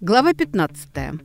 Глава 15.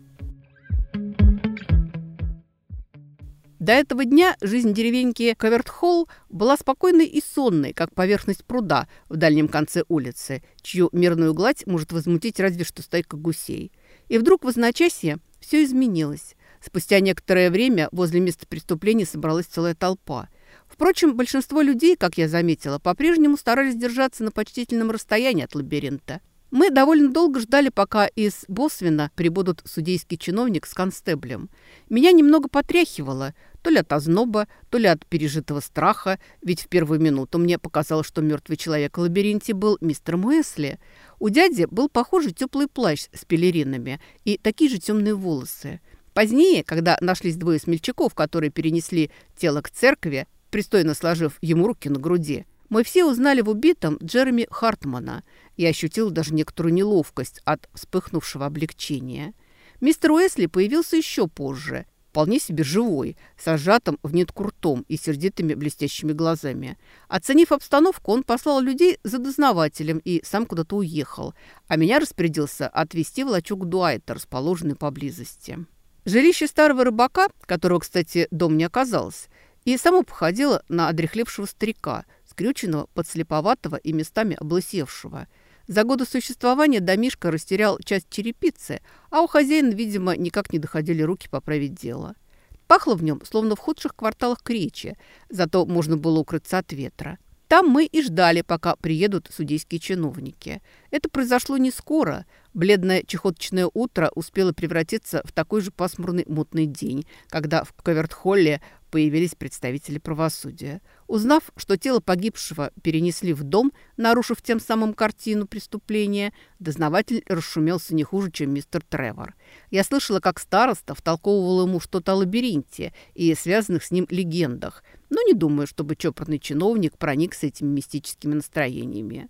До этого дня жизнь деревеньки Кавертхолл была спокойной и сонной, как поверхность пруда в дальнем конце улицы, чью мирную гладь может возмутить разве что стайка гусей. И вдруг в одночасье все изменилось. Спустя некоторое время возле места преступления собралась целая толпа. Впрочем, большинство людей, как я заметила, по-прежнему старались держаться на почтительном расстоянии от лабиринта. Мы довольно долго ждали, пока из Босвина прибудут судейский чиновник с констеблем. Меня немного потряхивало, то ли от озноба, то ли от пережитого страха, ведь в первую минуту мне показалось, что мертвый человек в лабиринте был мистер Уэсли. У дяди был похожий теплый плащ с пелеринами и такие же темные волосы. Позднее, когда нашлись двое смельчаков, которые перенесли тело к церкви, пристойно сложив ему руки на груди, мы все узнали в убитом Джереми Хартмана – и ощутил даже некоторую неловкость от вспыхнувшего облегчения. Мистер Уэсли появился еще позже, вполне себе живой, с сжатым в нитку ртом и сердитыми блестящими глазами. Оценив обстановку, он послал людей за дознавателем и сам куда-то уехал, а меня распорядился отвезти в лачуг Дуайта, расположенный поблизости. Жилище старого рыбака, которого, кстати, дом не оказалось, и само походило на одрехлевшего старика, скрюченного, подслеповатого и местами облысевшего – за годы существования домишка растерял часть черепицы, а у хозяина, видимо, никак не доходили руки поправить дело. Пахло в нем, словно в худших кварталах Кречи, зато можно было укрыться от ветра. Там мы и ждали, пока приедут судейские чиновники. Это произошло не скоро. Бледное чехоточное утро успело превратиться в такой же пасмурный мутный день, когда в Кавертхолле появились представители правосудия. Узнав, что тело погибшего перенесли в дом, нарушив тем самым картину преступления, дознаватель расшумелся не хуже, чем мистер Тревор. Я слышала, как староста втолковывал ему что-то о лабиринте и связанных с ним легендах, но не думаю, чтобы чопорный чиновник проник с этими мистическими настроениями.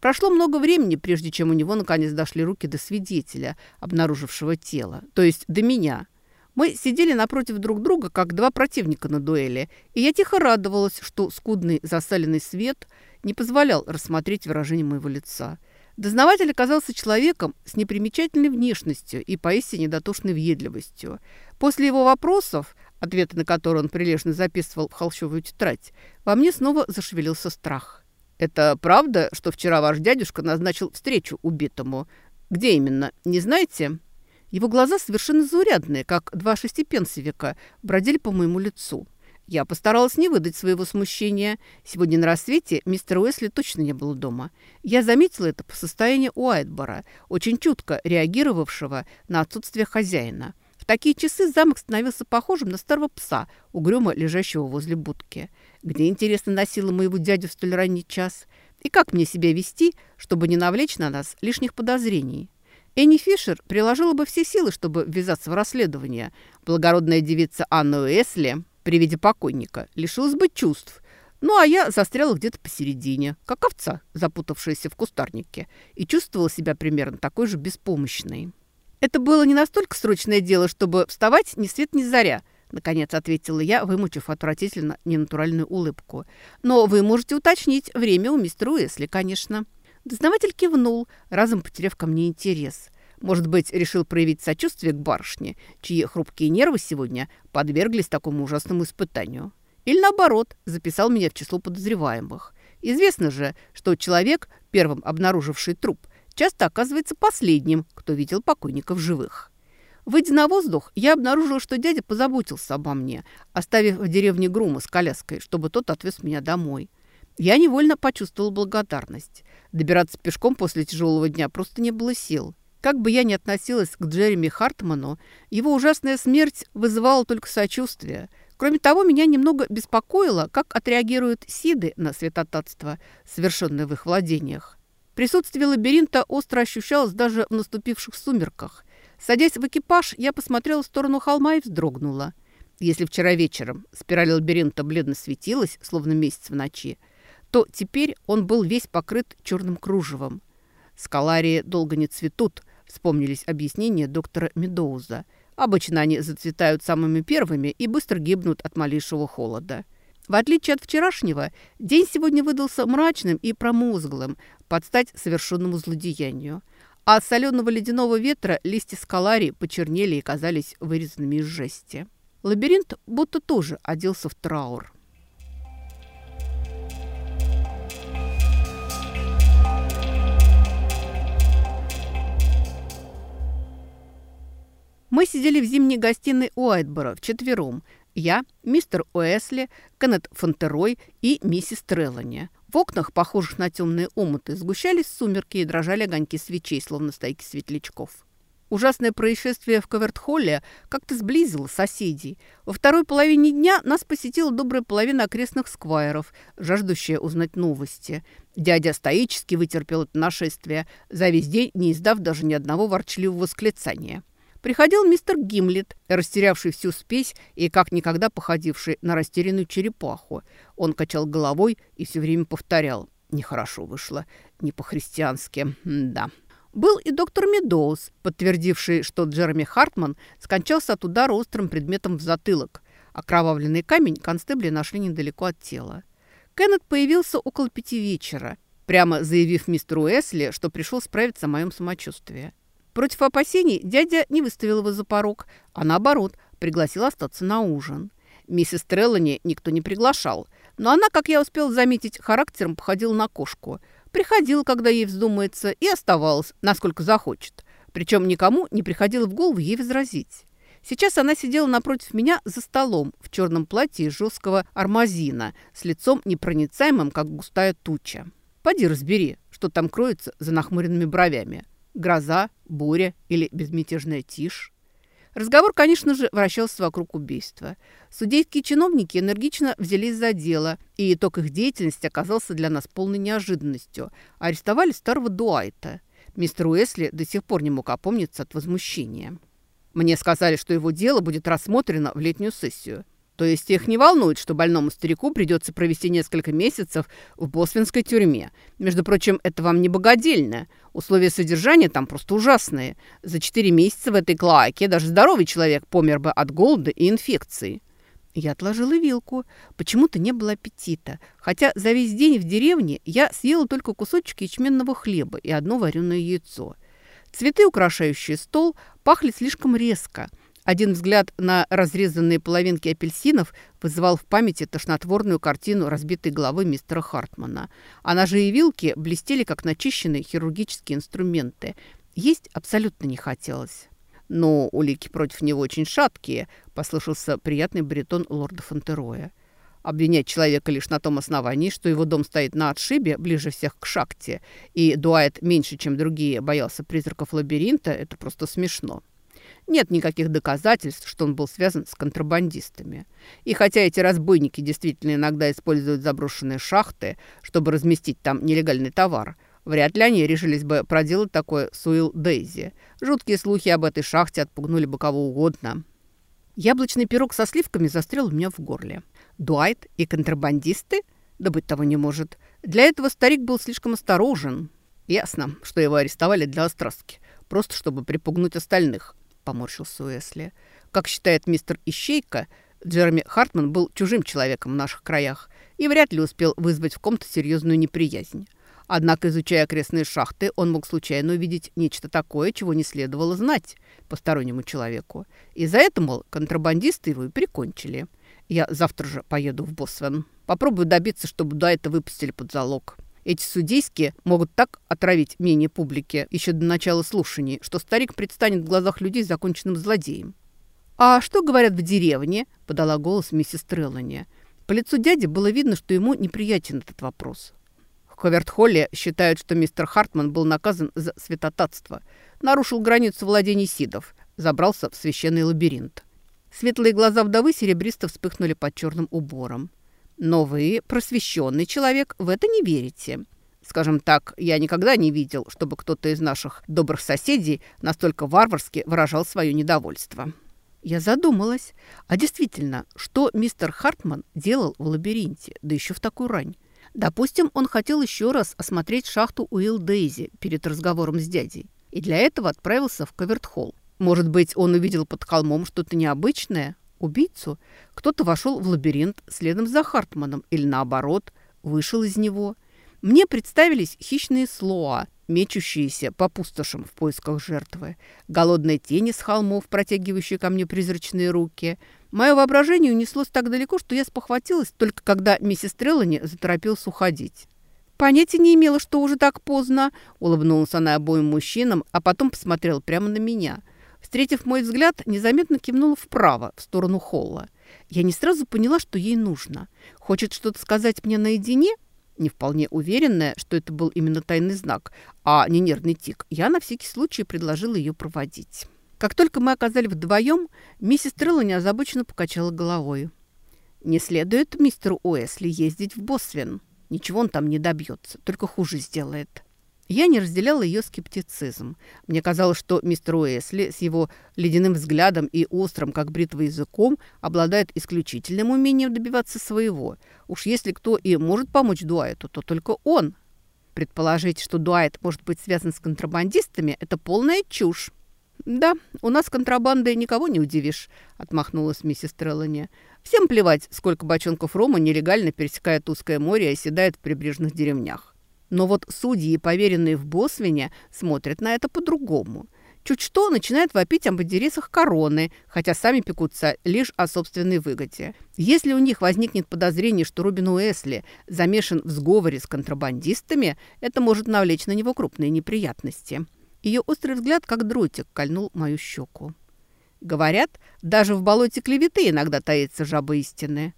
Прошло много времени, прежде чем у него наконец дошли руки до свидетеля, обнаружившего тело, то есть до меня – мы сидели напротив друг друга, как два противника на дуэли, и я тихо радовалась, что скудный засаленный свет не позволял рассмотреть выражение моего лица. Дознаватель оказался человеком с непримечательной внешностью и поистине дотошной въедливостью. После его вопросов, ответы на которые он прилежно записывал в холщовую тетрадь, во мне снова зашевелился страх. «Это правда, что вчера ваш дядюшка назначил встречу убитому? Где именно, не знаете?» Его глаза совершенно заурядные, как два шестипенсовика, бродили по моему лицу. Я постаралась не выдать своего смущения. Сегодня на рассвете мистер Уэсли точно не был дома. Я заметила это по состоянию Уайтбора, очень чутко реагировавшего на отсутствие хозяина. В такие часы замок становился похожим на старого пса, угрюмо лежащего возле будки. Где, интересно, носила моего дядю в столь ранний час? И как мне себя вести, чтобы не навлечь на нас лишних подозрений? Энни Фишер приложила бы все силы, чтобы ввязаться в расследование. Благородная девица Анна Уэсли при виде покойника лишилась бы чувств. Ну, а я застряла где-то посередине, как овца, запутавшаяся в кустарнике, и чувствовала себя примерно такой же беспомощной. «Это было не настолько срочное дело, чтобы вставать ни свет ни заря», наконец ответила я, вымучив отвратительно ненатуральную улыбку. «Но вы можете уточнить время у мистера Уэсли, конечно». Дознаватель кивнул, разом потеряв ко мне интерес. Может быть, решил проявить сочувствие к барышне, чьи хрупкие нервы сегодня подверглись такому ужасному испытанию. Или наоборот, записал меня в число подозреваемых. Известно же, что человек, первым обнаруживший труп, часто оказывается последним, кто видел покойников живых. Выйдя на воздух, я обнаружила, что дядя позаботился обо мне, оставив в деревне Грума с коляской, чтобы тот отвез меня домой. Я невольно почувствовала благодарность. Добираться пешком после тяжелого дня просто не было сил. Как бы я ни относилась к Джереми Хартману, его ужасная смерть вызывала только сочувствие. Кроме того, меня немного беспокоило, как отреагируют Сиды на святотатство, совершенное в их владениях. Присутствие лабиринта остро ощущалось даже в наступивших сумерках. Садясь в экипаж, я посмотрела в сторону холма и вздрогнула. Если вчера вечером спираль лабиринта бледно светилась, словно месяц в ночи, то теперь он был весь покрыт черным кружевом. Скаларии долго не цветут, Вспомнились объяснения доктора Медоуза. Обычно они зацветают самыми первыми и быстро гибнут от малейшего холода. В отличие от вчерашнего, день сегодня выдался мрачным и промозглым, под стать совершенному злодеянию. А от соленого ледяного ветра листья скалари почернели и казались вырезанными из жести. Лабиринт будто тоже оделся в траур. Мы сидели в зимней гостиной Уайтбора вчетвером. Я, мистер Уэсли, Кеннет Фонтерой и миссис Треллани. В окнах, похожих на темные омуты, сгущались сумерки и дрожали огоньки свечей, словно стайки светлячков. Ужасное происшествие в Коверт-Холле как-то сблизило соседей. Во второй половине дня нас посетила добрая половина окрестных сквайров, жаждущая узнать новости. Дядя стоически вытерпел это нашествие, за весь день не издав даже ни одного ворчливого восклицания. Приходил мистер Гимлет, растерявший всю спесь и как никогда походивший на растерянную черепаху. Он качал головой и все время повторял. «Нехорошо вышло, не по-христиански, да». Был и доктор Медоуз, подтвердивший, что Джереми Хартман скончался от удара острым предметом в затылок. Окровавленный камень констебли нашли недалеко от тела. Кеннет появился около пяти вечера, прямо заявив мистеру Эсли, что пришел справиться о моем самочувствии. Против опасений дядя не выставил его за порог, а наоборот, пригласил остаться на ужин. Миссис Треллани никто не приглашал, но она, как я успел заметить, характером походила на кошку. Приходила, когда ей вздумается, и оставалась, насколько захочет. Причем никому не приходило в голову ей возразить. Сейчас она сидела напротив меня за столом в черном платье из жесткого армазина с лицом непроницаемым, как густая туча. Поди разбери, что там кроется за нахмуренными бровями гроза, буря или безмятежная тишь. Разговор, конечно же, вращался вокруг убийства. Судейские чиновники энергично взялись за дело, и итог их деятельности оказался для нас полной неожиданностью. Арестовали старого Дуайта. Мистер Уэсли до сих пор не мог опомниться от возмущения. Мне сказали, что его дело будет рассмотрено в летнюю сессию. То есть их не волнует, что больному старику придется провести несколько месяцев в босвинской тюрьме. Между прочим, это вам не богадельно. Условия содержания там просто ужасные. За четыре месяца в этой клоаке даже здоровый человек помер бы от голода и инфекции. Я отложила вилку. Почему-то не было аппетита. Хотя за весь день в деревне я съела только кусочек ячменного хлеба и одно вареное яйцо. Цветы, украшающие стол, пахли слишком резко – один взгляд на разрезанные половинки апельсинов вызывал в памяти тошнотворную картину разбитой головы мистера Хартмана. А ножи и вилки блестели, как начищенные хирургические инструменты. Есть абсолютно не хотелось. «Но улики против него очень шаткие», – послышался приятный баритон лорда Фонтероя. Обвинять человека лишь на том основании, что его дом стоит на отшибе, ближе всех к шахте, и Дуайт меньше, чем другие, боялся призраков лабиринта, это просто смешно. Нет никаких доказательств, что он был связан с контрабандистами. И хотя эти разбойники действительно иногда используют заброшенные шахты, чтобы разместить там нелегальный товар, вряд ли они решились бы проделать такое с Уилл Дейзи. Жуткие слухи об этой шахте отпугнули бы кого угодно. Яблочный пирог со сливками застрял у меня в горле. Дуайт и контрабандисты? Да быть того не может. Для этого старик был слишком осторожен. Ясно, что его арестовали для остраски, просто чтобы припугнуть остальных поморщился Уэсли. «Как считает мистер Ищейка, Джереми Хартман был чужим человеком в наших краях и вряд ли успел вызвать в ком-то серьезную неприязнь. Однако, изучая окрестные шахты, он мог случайно увидеть нечто такое, чего не следовало знать постороннему человеку. И за это, мол, контрабандисты его и прикончили. Я завтра же поеду в Босвен. Попробую добиться, чтобы до этого выпустили под залог». Эти судейские могут так отравить мнение публики еще до начала слушаний, что старик предстанет в глазах людей законченным злодеем. «А что говорят в деревне?» – подала голос миссис Треллани. По лицу дяди было видно, что ему неприятен этот вопрос. В Ховерт-Холле считают, что мистер Хартман был наказан за святотатство, нарушил границу владений сидов, забрался в священный лабиринт. Светлые глаза вдовы серебристо вспыхнули под черным убором. Но вы, просвещенный человек, в это не верите. Скажем так, я никогда не видел, чтобы кто-то из наших добрых соседей настолько варварски выражал свое недовольство. Я задумалась. А действительно, что мистер Хартман делал в лабиринте, да еще в такую рань? Допустим, он хотел еще раз осмотреть шахту Уилл Дейзи перед разговором с дядей. И для этого отправился в Кавертхолл. Может быть, он увидел под холмом что-то необычное? Убийцу? Кто-то вошел в лабиринт следом за Хартманом или наоборот, вышел из него. Мне представились хищные слоа, мечущиеся по пустошам в поисках жертвы, голодные тени с холмов, протягивающие ко мне призрачные руки. Мое воображение унеслось так далеко, что я спохватилась только когда миссис Треллани заторопилась уходить. «Понятия не имела, что уже так поздно», – улыбнулась она обоим мужчинам, а потом посмотрела прямо на меня. Встретив мой взгляд, незаметно кивнула вправо, в сторону холла. Я не сразу поняла, что ей нужно. Хочет что-то сказать мне наедине – не вполне уверенная, что это был именно тайный знак, а не нервный тик, я на всякий случай предложила ее проводить. Как только мы оказались вдвоем, миссис Треллани озабоченно покачала головой. «Не следует мистеру Уэсли ездить в Босвен. Ничего он там не добьется, только хуже сделает». Я не разделяла ее скептицизм. Мне казалось, что мистер Уэсли с его ледяным взглядом и острым, как бритва языком, обладает исключительным умением добиваться своего. Уж если кто и может помочь Дуайту, то только он. Предположить, что Дуайт может быть связан с контрабандистами, это полная чушь. «Да, у нас контрабандой никого не удивишь», — отмахнулась миссис Треллани. «Всем плевать, сколько бочонков рома нелегально пересекает узкое море и оседает в прибрежных деревнях. Но вот судьи, поверенные в Босвине, смотрят на это по-другому. Чуть что начинают вопить об интересах короны, хотя сами пекутся лишь о собственной выгоде. Если у них возникнет подозрение, что Рубин Уэсли замешан в сговоре с контрабандистами, это может навлечь на него крупные неприятности. Ее острый взгляд, как дротик, кольнул мою щеку. Говорят, даже в болоте клеветы иногда таится жаба истины.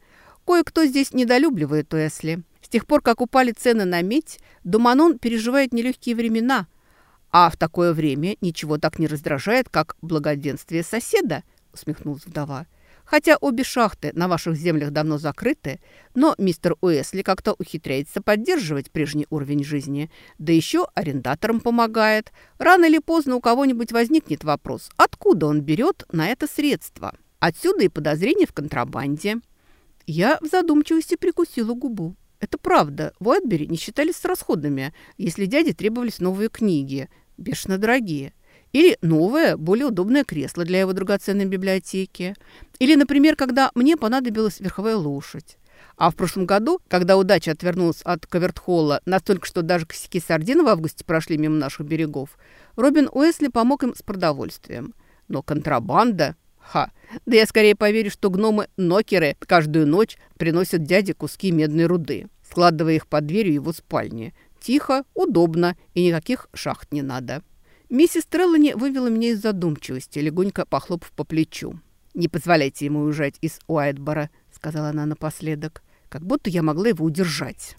Кое-кто здесь недолюбливает Уэсли. С тех пор, как упали цены на медь, Думанон переживает нелегкие времена. А в такое время ничего так не раздражает, как благоденствие соседа, усмехнулась вдова. Хотя обе шахты на ваших землях давно закрыты, но мистер Уэсли как-то ухитряется поддерживать прежний уровень жизни. Да еще арендаторам помогает. Рано или поздно у кого-нибудь возникнет вопрос, откуда он берет на это средства. Отсюда и подозрение в контрабанде. Я в задумчивости прикусила губу. Это правда, в Уайтбери не считались расходными, если дяде требовались новые книги, бешено дорогие. Или новое, более удобное кресло для его драгоценной библиотеки. Или, например, когда мне понадобилась верховая лошадь. А в прошлом году, когда удача отвернулась от Кавертхолла настолько, что даже косяки сардин в августе прошли мимо наших берегов, Робин Уэсли помог им с продовольствием. Но контрабанда Ха, да я скорее поверю, что гномы-нокеры каждую ночь приносят дяде куски медной руды, складывая их под дверью его спальни. Тихо, удобно и никаких шахт не надо. Миссис Треллани вывела меня из задумчивости, легонько похлопав по плечу. «Не позволяйте ему уезжать из Уайтбора», — сказала она напоследок, «как будто я могла его удержать».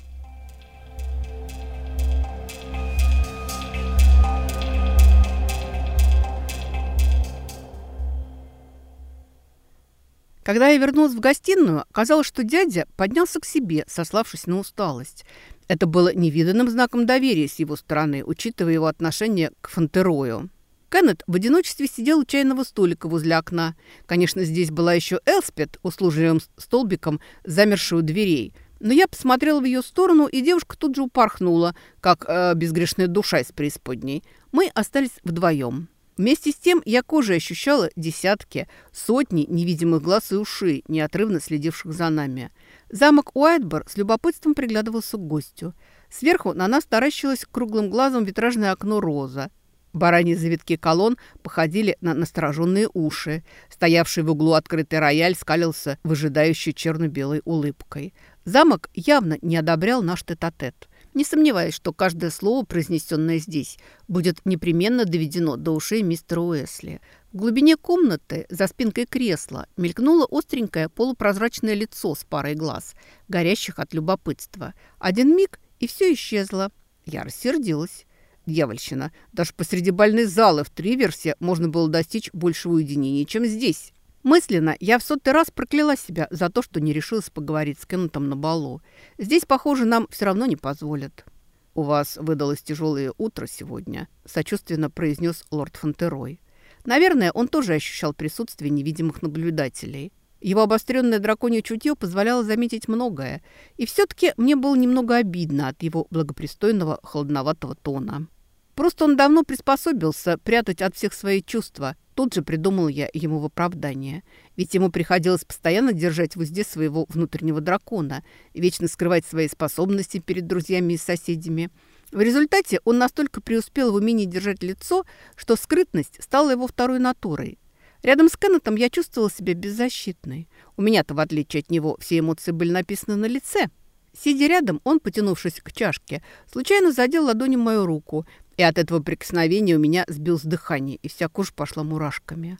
Когда я вернулась в гостиную, оказалось, что дядя поднялся к себе, сославшись на усталость. Это было невиданным знаком доверия с его стороны, учитывая его отношение к Фонтерою. Кеннет в одиночестве сидел у чайного столика возле окна. Конечно, здесь была еще Элспет, услужливым столбиком, замершая у дверей. Но я посмотрела в ее сторону, и девушка тут же упорхнула, как э, безгрешная душа из преисподней. Мы остались вдвоем. Вместе с тем я кожей ощущала десятки, сотни невидимых глаз и ушей, неотрывно следивших за нами. Замок Уайтбор с любопытством приглядывался к гостю. Сверху на нас таращилось круглым глазом витражное окно роза. Бараньи завитки колонн походили на настороженные уши. Стоявший в углу открытый рояль скалился выжидающей черно-белой улыбкой. Замок явно не одобрял наш тет-а-тет. -тет. Не сомневаюсь, что каждое слово, произнесенное здесь, будет непременно доведено до ушей мистера Уэсли. В глубине комнаты, за спинкой кресла, мелькнуло остренькое полупрозрачное лицо с парой глаз, горящих от любопытства. Один миг, и все исчезло. Я рассердилась. Дьявольщина. Даже посреди больной залы в Триверсе можно было достичь большего уединения, чем здесь. Мысленно я в сотый раз прокляла себя за то, что не решилась поговорить с Кеннетом на балу. Здесь, похоже, нам все равно не позволят. «У вас выдалось тяжелое утро сегодня», – сочувственно произнес лорд Фонтерой. Наверное, он тоже ощущал присутствие невидимых наблюдателей. Его обостренное драконье чутье позволяло заметить многое, и все-таки мне было немного обидно от его благопристойного холодноватого тона. Просто он давно приспособился прятать от всех свои чувства. Тут же придумал я ему в оправдание. Ведь ему приходилось постоянно держать в узде своего внутреннего дракона, вечно скрывать свои способности перед друзьями и соседями. В результате он настолько преуспел в умении держать лицо, что скрытность стала его второй натурой. Рядом с Кеннетом я чувствовала себя беззащитной. У меня-то, в отличие от него, все эмоции были написаны на лице. Сидя рядом, он, потянувшись к чашке, случайно задел ладонью мою руку и от этого прикосновения у меня сбилось дыхание, и вся кожа пошла мурашками.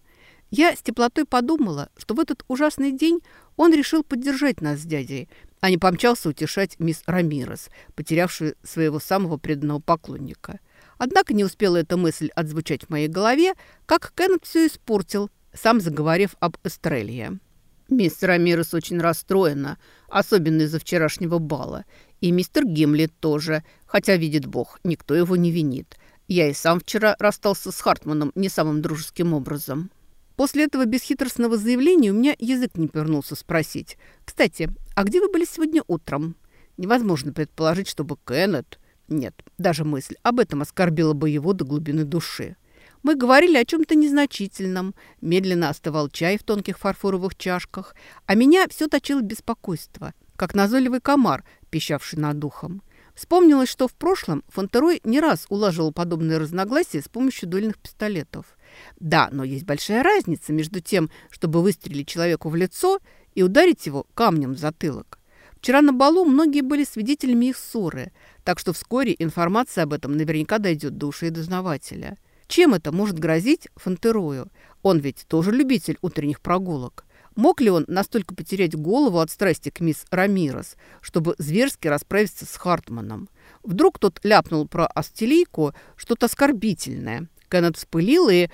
Я с теплотой подумала, что в этот ужасный день он решил поддержать нас с дядей, а не помчался утешать мисс Рамирес, потерявшую своего самого преданного поклонника. Однако не успела эта мысль отзвучать в моей голове, как Кеннет все испортил, сам заговорив об Эстрелье. Мисс Рамирес очень расстроена, особенно из-за вчерашнего бала, и мистер Гимли тоже, хотя, видит бог, никто его не винит. Я и сам вчера расстался с Хартманом не самым дружеским образом. После этого бесхитростного заявления у меня язык не повернулся спросить. «Кстати, а где вы были сегодня утром?» Невозможно предположить, чтобы Кеннет... Нет, даже мысль об этом оскорбила бы его до глубины души. Мы говорили о чем-то незначительном. Медленно остывал чай в тонких фарфоровых чашках, а меня все точило беспокойство, как назойливый комар, пищавший над духом. Вспомнилось, что в прошлом Фонтерой не раз улаживал подобные разногласия с помощью дуэльных пистолетов. Да, но есть большая разница между тем, чтобы выстрелить человеку в лицо и ударить его камнем в затылок. Вчера на балу многие были свидетелями их ссоры, так что вскоре информация об этом наверняка дойдет до ушей дознавателя. Чем это может грозить Фонтерою? Он ведь тоже любитель утренних прогулок. Мог ли он настолько потерять голову от страсти к мисс Рамирос, чтобы зверски расправиться с Хартманом? Вдруг тот ляпнул про Астелийку что-то оскорбительное. Кеннет вспылил и...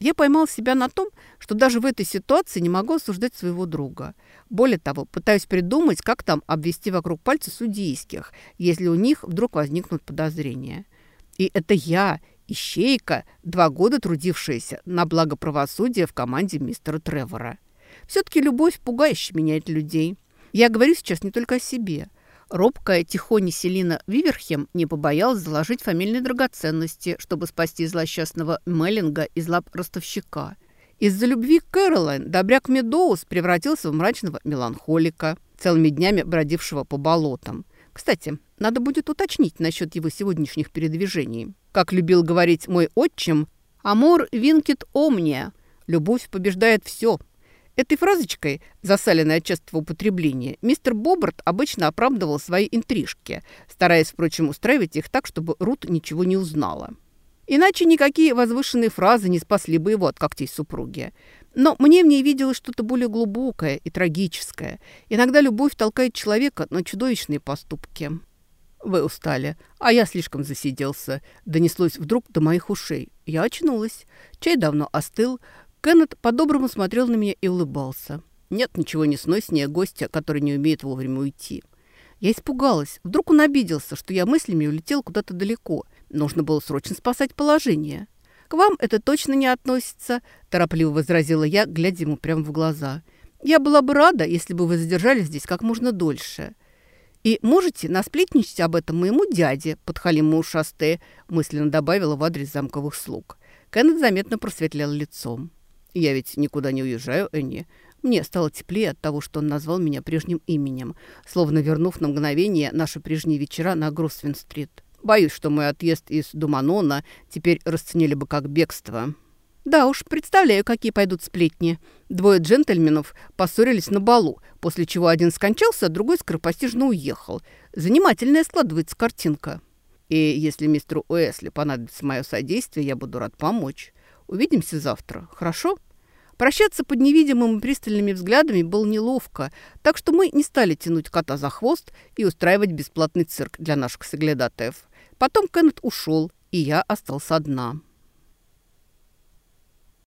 Я поймал себя на том, что даже в этой ситуации не могу осуждать своего друга. Более того, пытаюсь придумать, как там обвести вокруг пальца судейских, если у них вдруг возникнут подозрения. И это я, ищейка, два года трудившаяся на благо правосудия в команде мистера Тревора. Все-таки любовь пугающе меняет людей. Я говорю сейчас не только о себе. Робкая тихоня Селина Виверхем не побоялась заложить фамильные драгоценности, чтобы спасти злосчастного Меллинга из лап ростовщика. Из-за любви к Кэролайн добряк Медоус превратился в мрачного меланхолика, целыми днями бродившего по болотам. Кстати, надо будет уточнить насчет его сегодняшних передвижений. Как любил говорить мой отчим, «Амор винкит омния» – «Любовь побеждает все», Этой фразочкой, засаленной от частого употребления, мистер Бобарт обычно оправдывал свои интрижки, стараясь, впрочем, устраивать их так, чтобы Рут ничего не узнала. Иначе никакие возвышенные фразы не спасли бы его от когтей супруги. Но мне в ней виделось что-то более глубокое и трагическое. Иногда любовь толкает человека на чудовищные поступки. «Вы устали, а я слишком засиделся», — донеслось вдруг до моих ушей. Я очнулась. Чай давно остыл, Кеннет по-доброму смотрел на меня и улыбался. Нет ничего несноснее гостя, который не умеет вовремя уйти. Я испугалась. Вдруг он обиделся, что я мыслями улетел куда-то далеко. Нужно было срочно спасать положение. «К вам это точно не относится», – торопливо возразила я, глядя ему прямо в глаза. «Я была бы рада, если бы вы задержались здесь как можно дольше». «И можете насплетничать об этом моему дяде, подхалиму шасте», – мысленно добавила в адрес замковых слуг. Кеннет заметно просветлял лицом. Я ведь никуда не уезжаю, Энни. Мне стало теплее от того, что он назвал меня прежним именем, словно вернув на мгновение наши прежние вечера на Гроссвин-стрит. Боюсь, что мой отъезд из Думанона теперь расценили бы как бегство. Да уж, представляю, какие пойдут сплетни. Двое джентльменов поссорились на балу, после чего один скончался, а другой скоропостижно уехал. Занимательная складывается картинка. И если мистеру Уэсли понадобится мое содействие, я буду рад помочь. Увидимся завтра, хорошо?» Прощаться под невидимыми пристальными взглядами было неловко, так что мы не стали тянуть кота за хвост и устраивать бесплатный цирк для наших соглядатаев. Потом Кеннет ушел, и я остался одна.